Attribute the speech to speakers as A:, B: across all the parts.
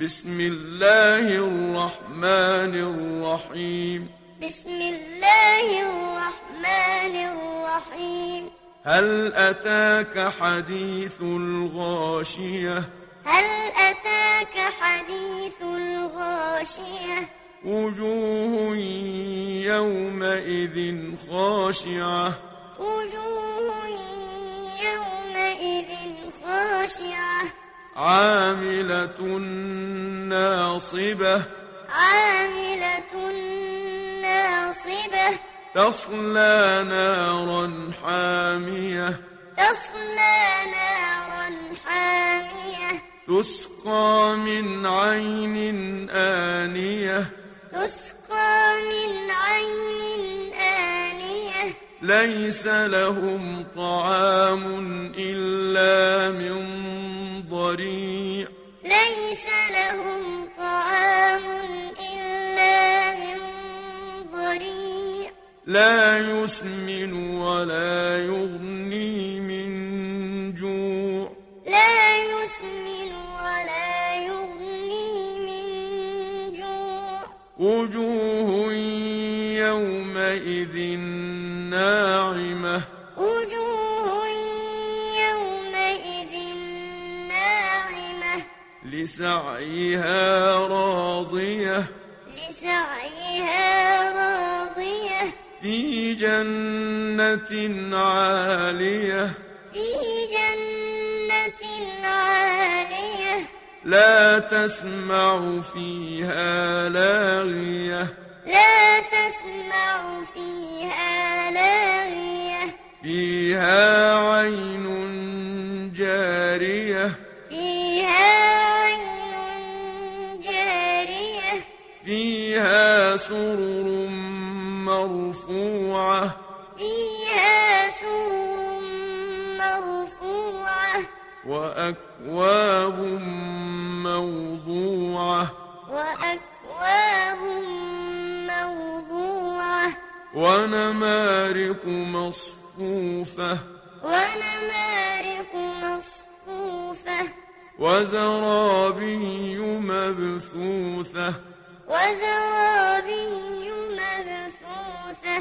A: بسم الله الرحمن الرحيم.
B: بسم الله الرحمن الرحيم.
A: هل أتاك حديث الغاشية؟
B: هل أتاك حديث الغاشية؟
A: وجوه يومئذ خاشعة.
B: وجوه يومئذ خاشعة.
A: عاملة ناصبة.
B: عاملة ناصبة.
A: تصلى نارا حامية.
B: تصلى نارا حامية.
A: تسقى من عين آنية.
B: تسقى من عين آنية.
A: ليس لهم طعام إلا من ضريع
B: ليس لهم طعام إلا من ضريع.
A: لا يسمن ولا يغني من جوع.
B: لا يسمن ولا يغني من جوع.
A: وجوه يومئذ لسعيها راضية.
B: لسعيها راضية.
A: في جنة عالية.
B: في جنة عالية.
A: لا تسمع فيها لاغية.
B: لا تسمع
A: سرر مرفوعة.
B: فيها سرر مرفوعة.
A: وأكواب موضوعة.
B: وأكواب موضوعة.
A: ونمارق مصفوفة.
B: ونمارق مصفوفة.
A: وزرابي مبثوثة.
B: وزرابي مبثوثة.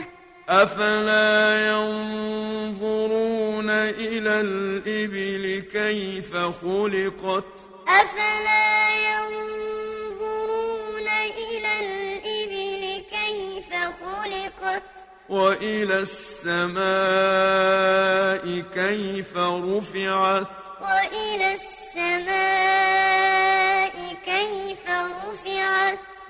A: أفلا ينظرون إلى الإبل كيف خلقت؟
B: أفلا ينظرون إلى الإبل كيف خلقت؟
A: وإلى السماء كيف رفعت؟
B: وإلى السماء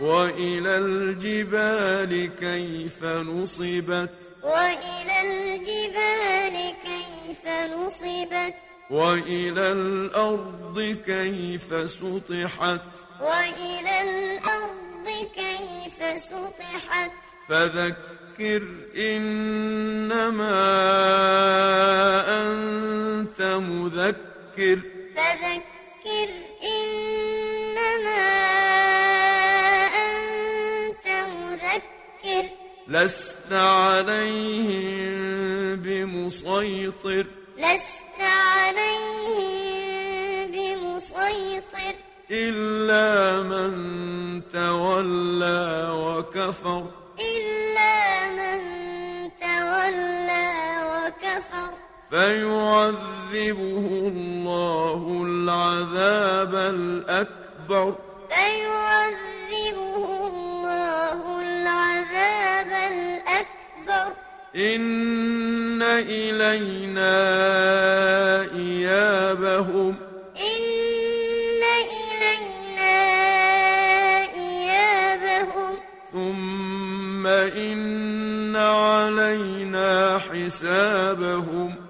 A: وإلى الجبال كيف نصبت؟
B: وإلى الجبال كيف نصبت؟
A: وإلى الأرض كيف سطحت؟
B: وإلى الأرض كيف سطحت؟
A: فذكر إنما أنت مذكر.
B: فذكر
A: لست عليهم بمسيطر.
B: لست عليهم بمسيطر.
A: إلا من تولى وكفر.
B: إلا من تولى وكفر.
A: فيعذبه الله العذاب الأكبر.
B: فيعذبه
A: إن إلينا إيابهم
B: إن إلينا إيابهم
A: ثم إن علينا حسابهم